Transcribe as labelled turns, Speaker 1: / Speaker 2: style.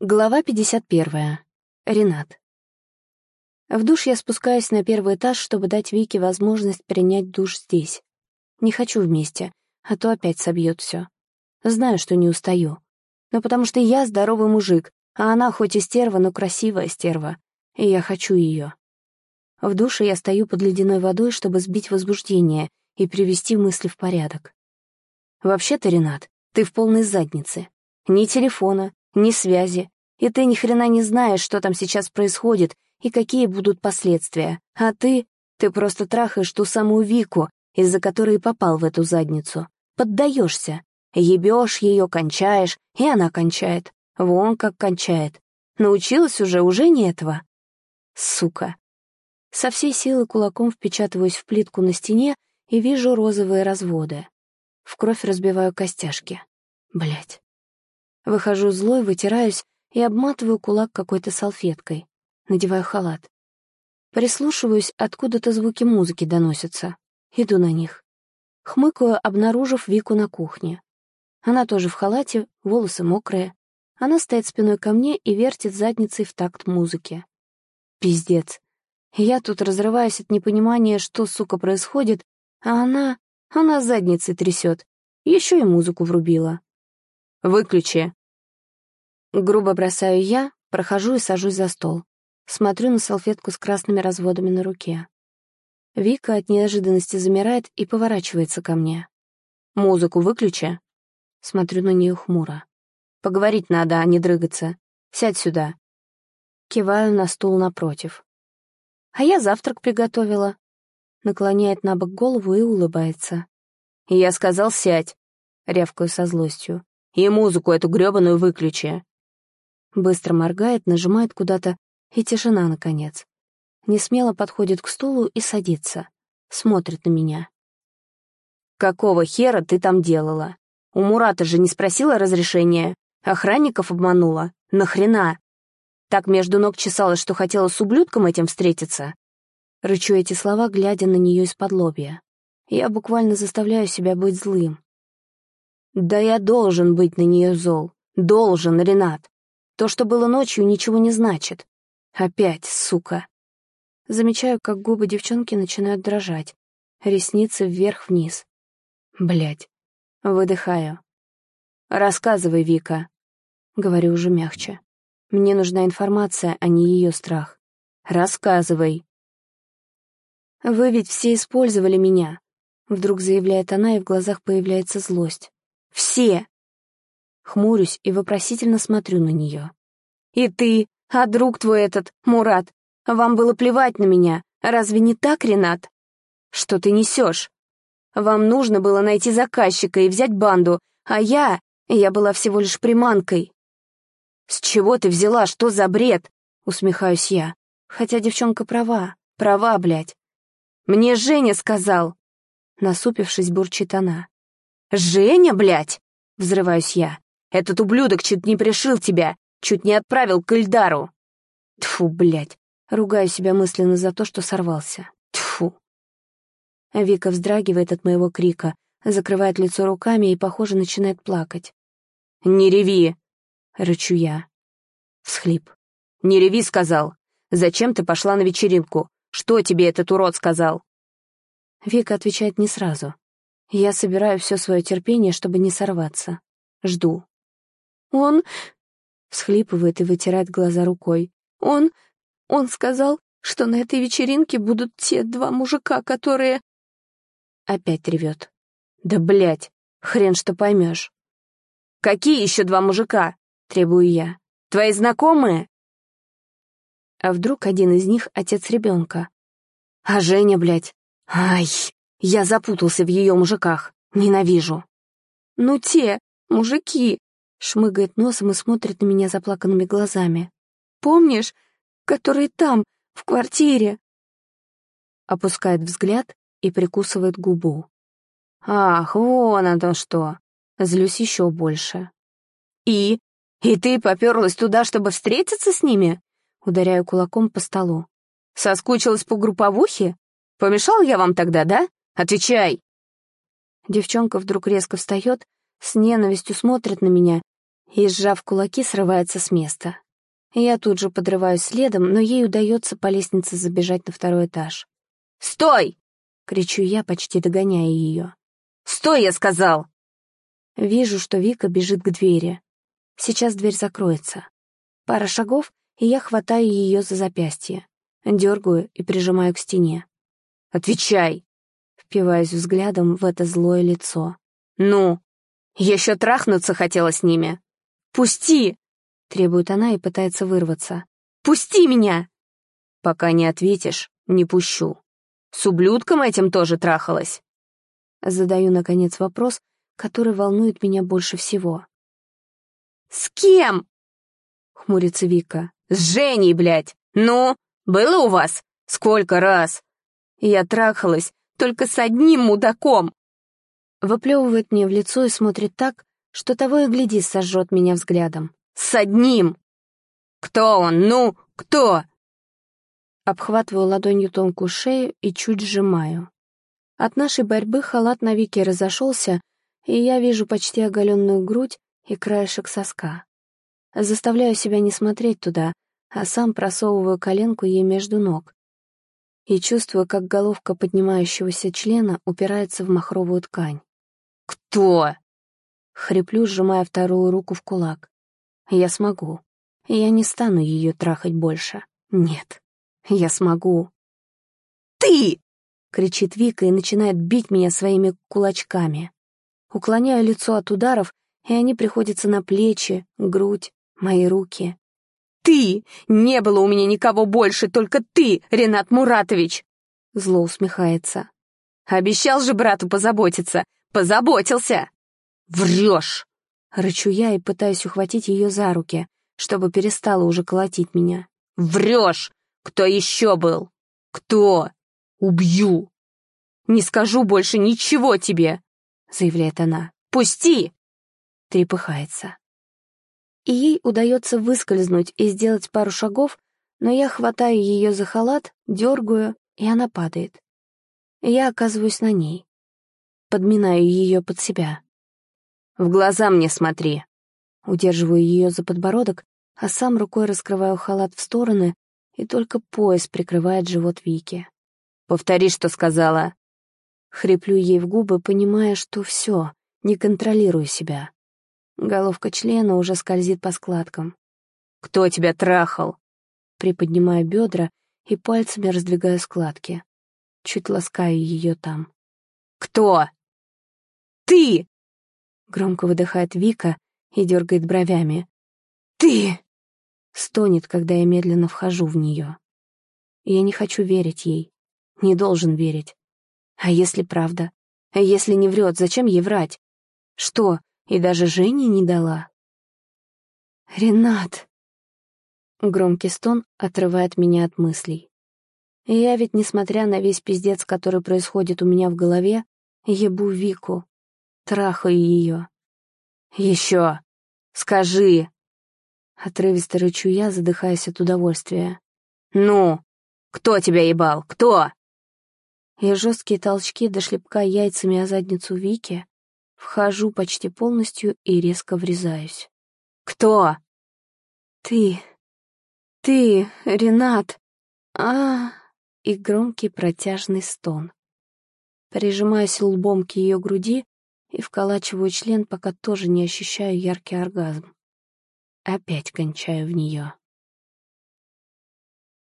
Speaker 1: Глава 51. Ренат. В душ я спускаюсь на первый этаж, чтобы дать Вике возможность принять душ здесь. Не хочу вместе, а то опять собьет все. Знаю, что не устаю. Но потому что я здоровый мужик, а она хоть и стерва, но красивая стерва, и я хочу ее. В душе я стою под ледяной водой, чтобы сбить возбуждение и привести мысли в порядок. Вообще-то, Ренат, ты в полной заднице. Ни телефона, ни связи, и ты ни хрена не знаешь, что там сейчас происходит и какие будут последствия. А ты... ты просто трахаешь ту самую Вику, из-за которой попал в эту задницу. Поддаешься. Ебешь ее, кончаешь, и она кончает. Вон как кончает. Научилась уже, уже не этого. Сука. Со всей силы кулаком впечатываюсь в плитку на стене и вижу розовые разводы. В кровь разбиваю костяшки. Блять. Выхожу злой, вытираюсь и обматываю кулак какой-то салфеткой. Надеваю халат. Прислушиваюсь, откуда-то звуки музыки доносятся. Иду на них. Хмыкаю, обнаружив Вику на кухне. Она тоже в халате, волосы мокрые. Она стоит спиной ко мне и вертит задницей в такт музыки. Пиздец. Я тут разрываюсь от непонимания, что, сука, происходит, а она... она задницей трясет. Еще и музыку врубила. «Выключи!» Грубо бросаю я, прохожу и сажусь за стол. Смотрю на салфетку с красными разводами на руке. Вика от неожиданности замирает и поворачивается ко мне. «Музыку выключи!» Смотрю на нее хмуро. «Поговорить надо, а не дрыгаться. Сядь сюда». Киваю на стул напротив. «А я завтрак приготовила». Наклоняет на бок голову и улыбается. «Я сказал, сядь!» — рявкаю со злостью. И музыку эту грёбаную выключи. Быстро моргает, нажимает куда-то, и тишина, наконец. Несмело подходит к стулу и садится. Смотрит на меня. «Какого хера ты там делала? У Мурата же не спросила разрешения? Охранников обманула? Нахрена? Так между ног чесалась, что хотела с ублюдком этим встретиться?» Рычу эти слова, глядя на нее из-под лобья. Я буквально заставляю себя быть злым. Да я должен быть на нее зол. Должен, Ренат. То, что было ночью, ничего не значит. Опять, сука. Замечаю, как губы девчонки начинают дрожать. Ресницы вверх-вниз. Блять. Выдыхаю. «Рассказывай, Вика», — говорю уже мягче. «Мне нужна информация, а не ее страх. Рассказывай». «Вы ведь все использовали меня», — вдруг заявляет она, и в глазах появляется злость. Все!» Хмурюсь и вопросительно смотрю на нее. «И ты, а друг твой этот, Мурат, вам было плевать на меня, разве не так, Ренат? Что ты несешь? Вам нужно было найти заказчика и взять банду, а я, я была всего лишь приманкой». «С чего ты взяла? Что за бред?» — усмехаюсь я. Хотя девчонка права, права, блядь. «Мне Женя сказал!» Насупившись, бурчит она. «Женя, блядь!» — взрываюсь я. «Этот ублюдок чуть не пришил тебя, чуть не отправил к Ильдару!» Тфу, блядь. Ругаю себя мысленно за то, что сорвался. Тфу. Вика вздрагивает от моего крика, закрывает лицо руками и, похоже, начинает плакать. «Не реви!» — рычу я. Всхлип. «Не реви!» — сказал. «Зачем ты пошла на вечеринку? Что тебе этот урод сказал?» Вика отвечает не сразу. Я собираю все свое терпение, чтобы не сорваться. Жду. «Он...» — всхлипывает и вытирает глаза рукой. «Он... он сказал, что на этой вечеринке будут те два мужика, которые...» Опять ревет. «Да блять, хрен что поймешь. «Какие еще два мужика?» — требую я. «Твои знакомые?» А вдруг один из них — отец ребенка? А Женя, блядь? Ай! Я запутался в ее мужиках. Ненавижу. «Ну те, мужики!» — шмыгает носом и смотрит на меня заплаканными глазами. «Помнишь, которые там, в квартире?» Опускает взгляд и прикусывает губу. «Ах, вон оно что!» Злюсь еще больше. «И? И ты поперлась туда, чтобы встретиться с ними?» Ударяю кулаком по столу. «Соскучилась по групповухе? Помешал я вам тогда, да? Отвечай!» Девчонка вдруг резко встает, с ненавистью смотрит на меня и, сжав кулаки, срывается с места. Я тут же подрываюсь следом, но ей удается по лестнице забежать на второй этаж.
Speaker 2: «Стой!»
Speaker 1: — кричу я, почти догоняя ее.
Speaker 2: «Стой, я сказал!»
Speaker 1: Вижу, что Вика бежит к двери. Сейчас дверь закроется. Пара шагов, и я хватаю ее за запястье. Дергаю и прижимаю к стене.
Speaker 2: «Отвечай!»
Speaker 1: Впиваюсь взглядом в это злое лицо.
Speaker 2: «Ну, еще трахнуться хотела с ними!» «Пусти!»
Speaker 1: — требует она и пытается вырваться.
Speaker 2: «Пусти меня!» «Пока не ответишь, не пущу. С ублюдком этим тоже трахалась?»
Speaker 1: Задаю, наконец, вопрос, который волнует меня больше всего.
Speaker 2: «С кем?»
Speaker 1: — хмурится Вика.
Speaker 2: «С Женей, блядь! Ну, было у вас? Сколько раз? Я трахалась только с одним мудаком!»
Speaker 1: Выплевывает мне в лицо и смотрит так, что того и гляди сожжет меня взглядом.
Speaker 2: «С одним!» «Кто он? Ну, кто?»
Speaker 1: Обхватываю ладонью тонкую шею и чуть сжимаю. От нашей борьбы халат на Вике разошелся, и я вижу почти оголенную грудь и краешек соска. Заставляю себя не смотреть туда, а сам просовываю коленку ей между ног. И чувствую, как головка поднимающегося члена упирается в махровую ткань.
Speaker 2: «Кто?»
Speaker 1: Хриплю, сжимая вторую руку в кулак. «Я смогу. Я не стану ее трахать больше. Нет, я смогу».
Speaker 2: «Ты!»
Speaker 1: — кричит Вика и начинает бить меня своими кулачками. Уклоняю лицо от ударов, и они приходятся на плечи, грудь, мои руки.
Speaker 2: «Ты! Не было у меня никого больше, только ты, Ренат Муратович!»
Speaker 1: Зло усмехается.
Speaker 2: «Обещал же брату позаботиться! Позаботился!» «Врешь!»
Speaker 1: Рычу я и пытаюсь ухватить ее за руки, чтобы перестала уже колотить меня.
Speaker 2: «Врешь! Кто еще был? Кто? Убью!» «Не скажу больше ничего тебе!» — заявляет она. «Пусти!» — трепыхается.
Speaker 1: И ей удается выскользнуть и сделать пару шагов, но я хватаю ее за халат, дергаю, и она падает. Я оказываюсь на ней. Подминаю ее под себя.
Speaker 2: «В глаза мне смотри!»
Speaker 1: Удерживаю ее за подбородок, а сам рукой раскрываю халат в стороны, и только пояс прикрывает живот Вики.
Speaker 2: «Повтори, что сказала!»
Speaker 1: Хриплю ей в губы, понимая, что все, не контролирую себя. Головка члена уже скользит по складкам.
Speaker 2: «Кто тебя трахал?»
Speaker 1: Приподнимаю бедра и пальцами раздвигаю складки. Чуть ласкаю ее там.
Speaker 2: «Кто?» «Ты!»
Speaker 1: Громко выдыхает Вика и дергает бровями.
Speaker 2: «Ты!»
Speaker 1: Стонет, когда я медленно вхожу в нее. Я не хочу верить ей. Не должен верить. А если правда? А если не врет, зачем ей врать? Что, и даже Жене не дала? «Ренат!» Громкий стон отрывает меня от мыслей. Я ведь, несмотря на весь пиздец, который происходит у меня в голове, ебу Вику, трахаю ее.
Speaker 2: «Еще! Скажи!»
Speaker 1: Отрывисто рычу я, задыхаясь от удовольствия.
Speaker 2: «Ну, кто тебя ебал? Кто?»
Speaker 1: Я жесткие толчки до шлепка яйцами о задницу Вики, вхожу почти полностью и резко врезаюсь.
Speaker 2: «Кто?»
Speaker 1: «Ты! Ты, Ренат! а И громкий протяжный стон. Прижимаюсь лбом к ее груди и вколачиваю член, пока тоже не ощущаю яркий оргазм. Опять кончаю в нее.